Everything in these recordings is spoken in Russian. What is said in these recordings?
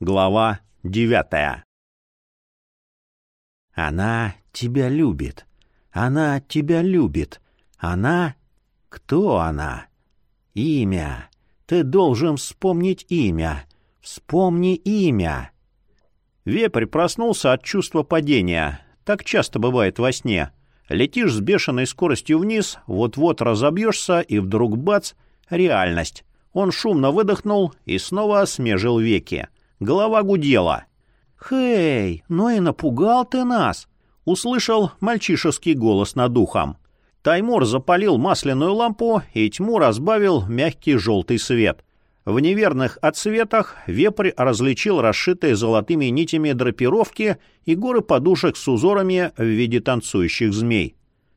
Глава девятая. Она тебя любит. Она тебя любит. Она... Кто она? Имя. Ты должен вспомнить имя. Вспомни имя. Вепрь проснулся от чувства падения. Так часто бывает во сне. Летишь с бешеной скоростью вниз, вот-вот разобьешься, и вдруг бац — реальность. Он шумно выдохнул и снова осмежил веки. Голова гудела. «Хей, ну и напугал ты нас!» — услышал мальчишеский голос над ухом. Таймур запалил масляную лампу, и тьму разбавил мягкий желтый свет. В неверных отсветах вепрь различил расшитые золотыми нитями драпировки и горы подушек с узорами в виде танцующих змей.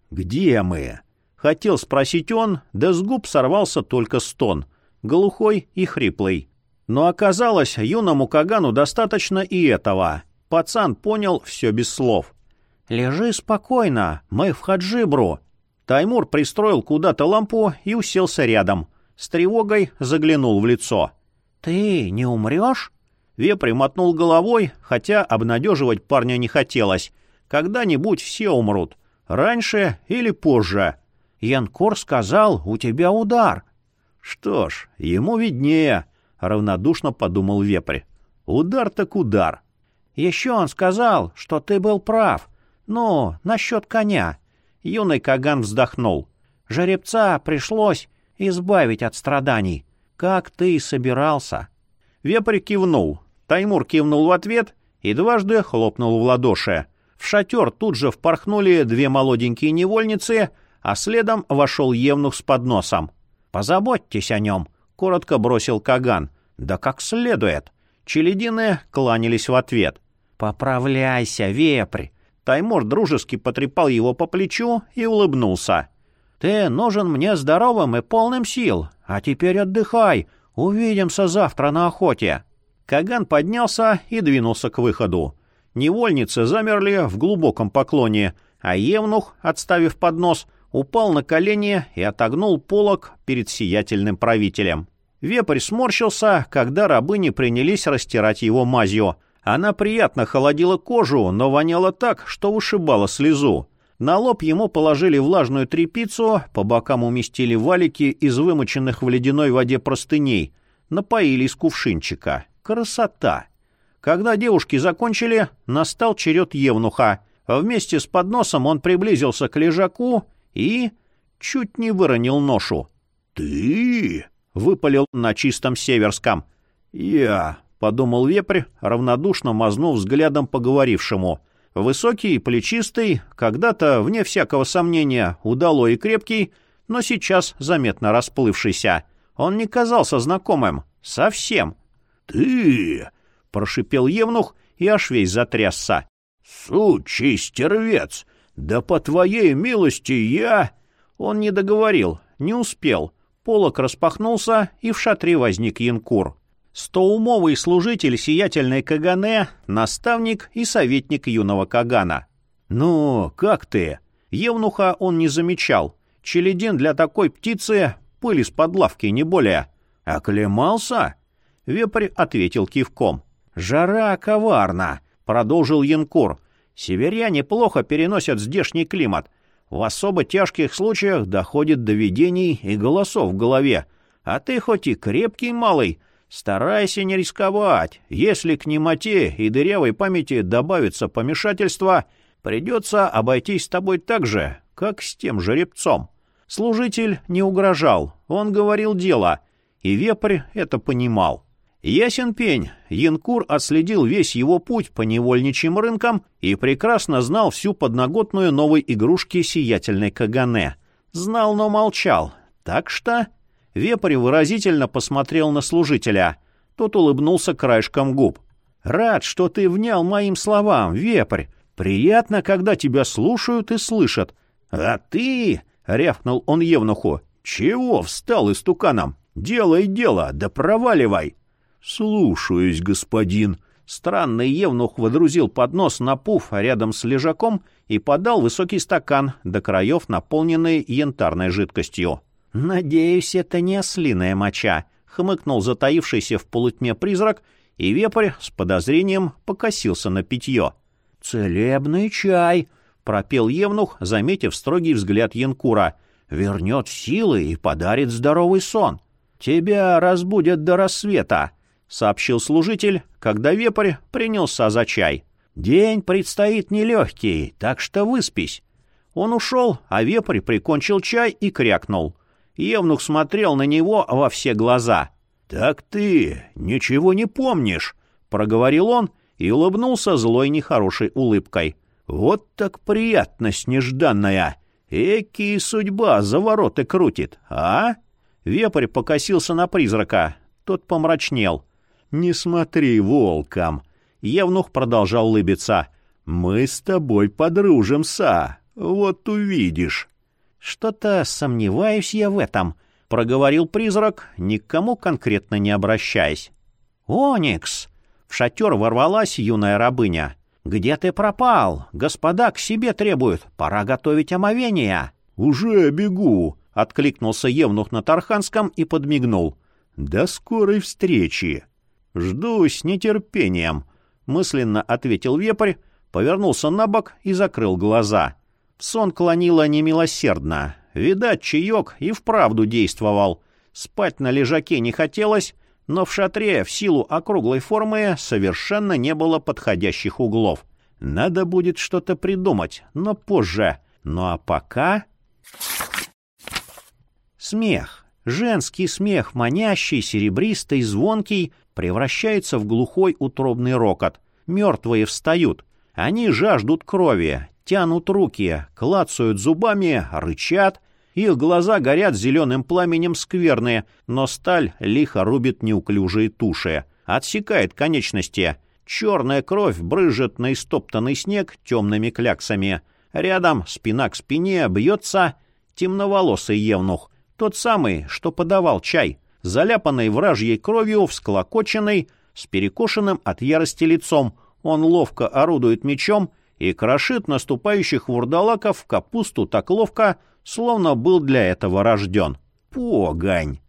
«Где мы?» — хотел спросить он, да с губ сорвался только стон, глухой и хриплый. Но оказалось, юному Кагану достаточно и этого. Пацан понял все без слов. «Лежи спокойно, мы в Хаджибру». Таймур пристроил куда-то лампу и уселся рядом — с тревогой заглянул в лицо. «Ты не умрешь?» Вепрь мотнул головой, хотя обнадеживать парня не хотелось. «Когда-нибудь все умрут. Раньше или позже». Янкор сказал, у тебя удар. «Что ж, ему виднее», — равнодушно подумал Вепрь. «Удар так удар». «Еще он сказал, что ты был прав. Ну, насчет коня». Юный Каган вздохнул. «Жеребца пришлось избавить от страданий, как ты и собирался». Вепрь кивнул. Таймур кивнул в ответ и дважды хлопнул в ладоши. В шатер тут же впорхнули две молоденькие невольницы, а следом вошел Евнух с подносом. «Позаботьтесь о нем», — коротко бросил Каган. «Да как следует». Челедины кланялись в ответ. «Поправляйся, вепрь!» Таймур дружески потрепал его по плечу и улыбнулся. Ты нужен мне здоровым и полным сил. А теперь отдыхай. Увидимся завтра на охоте». Каган поднялся и двинулся к выходу. Невольницы замерли в глубоком поклоне, а Евнух, отставив поднос, упал на колени и отогнул полог перед сиятельным правителем. Вепрь сморщился, когда рабыни принялись растирать его мазью. Она приятно холодила кожу, но воняла так, что вышибала слезу. На лоб ему положили влажную тряпицу, по бокам уместили валики из вымоченных в ледяной воде простыней, напоили из кувшинчика. Красота! Когда девушки закончили, настал черед Евнуха. Вместе с подносом он приблизился к лежаку и чуть не выронил ношу. «Ты?» — выпалил на чистом северском. «Я», — подумал вепрь, равнодушно мазнув взглядом поговорившему — Высокий и плечистый, когда-то, вне всякого сомнения, удалой и крепкий, но сейчас заметно расплывшийся. Он не казался знакомым. Совсем. «Ты!» — прошипел Евнух, и аж весь затрясся. «Сучий стервец! Да по твоей милости я...» Он не договорил, не успел. Полок распахнулся, и в шатре возник Янкур. Стоумовый служитель сиятельной Кагане, наставник и советник юного Кагана. «Ну, как ты?» Евнуха он не замечал. Челядин для такой птицы — пыль из-под лавки, не более. «Оклемался?» Вепрь ответил кивком. «Жара коварна», — продолжил Янкур. «Северяне плохо переносят здешний климат. В особо тяжких случаях доходит до видений и голосов в голове. А ты хоть и крепкий малый, — Старайся не рисковать. Если к немоте и дырявой памяти добавится помешательство, придется обойтись с тобой так же, как с тем жеребцом. Служитель не угрожал, он говорил дело, и вепрь это понимал. Ясен пень, Янкур отследил весь его путь по невольничьим рынкам и прекрасно знал всю подноготную новой игрушки сиятельной Кагане. Знал, но молчал. Так что... Вепрь выразительно посмотрел на служителя. Тот улыбнулся краешком губ. «Рад, что ты внял моим словам, Вепрь. Приятно, когда тебя слушают и слышат. А ты...» — рявкнул он Евнуху. «Чего встал истуканом? Делай дело, да проваливай!» «Слушаюсь, господин». Странный Евнух водрузил поднос на пуф рядом с лежаком и подал высокий стакан, до краев наполненный янтарной жидкостью. «Надеюсь, это не ослиная моча», — хмыкнул затаившийся в полутьме призрак и вепрь с подозрением покосился на питье. «Целебный чай!» — пропел Евнух, заметив строгий взгляд Янкура. «Вернет силы и подарит здоровый сон. Тебя разбудят до рассвета», — сообщил служитель, когда вепрь принялся за чай. «День предстоит нелегкий, так что выспись». Он ушел, а вепрь прикончил чай и крякнул. Евнух смотрел на него во все глаза. «Так ты ничего не помнишь», — проговорил он и улыбнулся злой нехорошей улыбкой. «Вот так приятность нежданная! Эки судьба за вороты крутит, а?» Вепрь покосился на призрака. Тот помрачнел. «Не смотри волком!» Евнух продолжал улыбиться. «Мы с тобой подружимся, вот увидишь». «Что-то сомневаюсь я в этом», — проговорил призрак, никому конкретно не обращаясь. «Оникс!» — в шатер ворвалась юная рабыня. «Где ты пропал? Господа к себе требуют. Пора готовить омовение». «Уже бегу», — откликнулся Евнух на Тарханском и подмигнул. «До скорой встречи!» «Жду с нетерпением», — мысленно ответил вепрь, повернулся на бок и закрыл глаза. Сон клонило немилосердно. Видать, чаек и вправду действовал. Спать на лежаке не хотелось, но в шатре в силу округлой формы совершенно не было подходящих углов. Надо будет что-то придумать, но позже. Ну а пока... Смех. Женский смех, манящий, серебристый, звонкий, превращается в глухой утробный рокот. Мертвые встают. Они жаждут крови, тянут руки, клацают зубами, рычат. Их глаза горят зеленым пламенем скверные, но сталь лихо рубит неуклюжие туши. Отсекает конечности. Черная кровь брыжет на истоптанный снег темными кляксами. Рядом, спина к спине, бьется темноволосый евнух. Тот самый, что подавал чай. Заляпанный вражьей кровью, всклокоченный, с перекошенным от ярости лицом. Он ловко орудует мечом и крошит наступающих вурдалаков в капусту так ловко, словно был для этого рожден. Погань!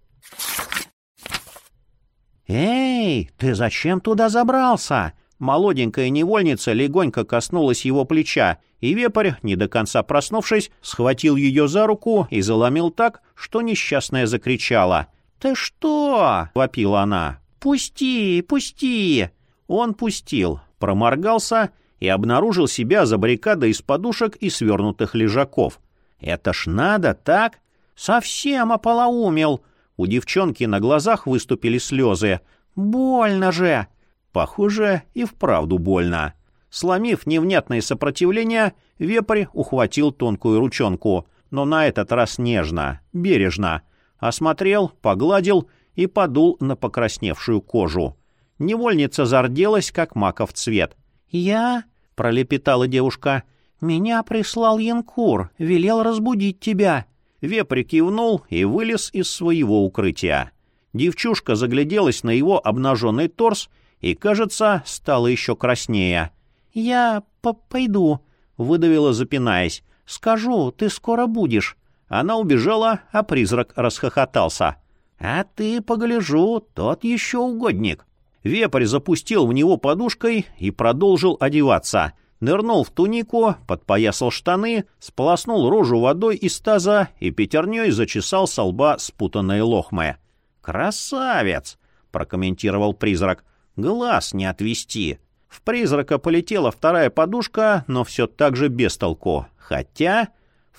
«Эй, ты зачем туда забрался?» Молоденькая невольница легонько коснулась его плеча, и вепрь, не до конца проснувшись, схватил ее за руку и заломил так, что несчастная закричала. «Ты что?» — вопила она. «Пусти, пусти!» Он пустил, проморгался и обнаружил себя за баррикадой из подушек и свернутых лежаков. «Это ж надо, так?» «Совсем ополоумел!» У девчонки на глазах выступили слезы. «Больно же!» Похоже, и вправду больно. Сломив невнятное сопротивление, вепрь ухватил тонкую ручонку, но на этот раз нежно, бережно. Осмотрел, погладил и подул на покрасневшую кожу. Невольница зарделась, как маков цвет. «Я?» — пролепетала девушка. «Меня прислал Янкур, велел разбудить тебя». Вепрь кивнул и вылез из своего укрытия. Девчушка загляделась на его обнаженный торс и, кажется, стала еще краснее. «Я по пойду», — выдавила, запинаясь. «Скажу, ты скоро будешь». Она убежала, а призрак расхохотался. «А ты, погляжу, тот еще угодник». Вепрь запустил в него подушкой и продолжил одеваться. Нырнул в тунику, подпоясал штаны, сполоснул рожу водой из таза и пятерней зачесал со лба спутанные лохмы. «Красавец!» — прокомментировал призрак. «Глаз не отвести». В призрака полетела вторая подушка, но все так же без толку. Хотя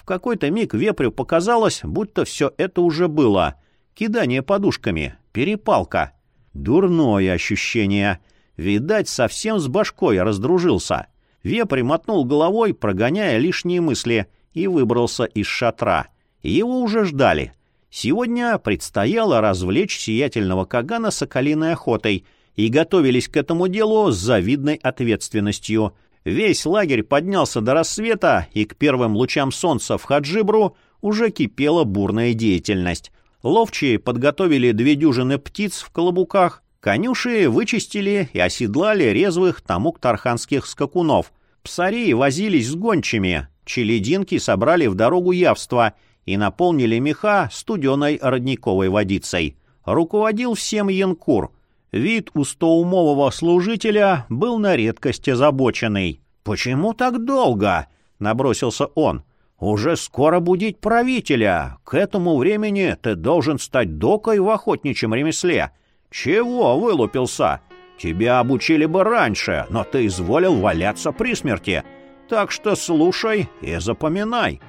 в какой-то миг вепрю показалось, будто все это уже было. Кидание подушками, перепалка — Дурное ощущение. Видать, совсем с башкой раздружился. Вепрь мотнул головой, прогоняя лишние мысли, и выбрался из шатра. Его уже ждали. Сегодня предстояло развлечь сиятельного Кагана соколиной охотой, и готовились к этому делу с завидной ответственностью. Весь лагерь поднялся до рассвета, и к первым лучам солнца в Хаджибру уже кипела бурная деятельность. Ловчие подготовили две дюжины птиц в колобуках, конюши вычистили и оседлали резвых тамук-тарханских скакунов. Псари возились с гончими, челединки собрали в дорогу явства и наполнили меха студеной родниковой водицей. Руководил всем Янкур. Вид у стоумового служителя был на редкость озабоченный. «Почему так долго?» — набросился он. «Уже скоро будить правителя. К этому времени ты должен стать докой в охотничьем ремесле. Чего вылупился? Тебя обучили бы раньше, но ты изволил валяться при смерти. Так что слушай и запоминай».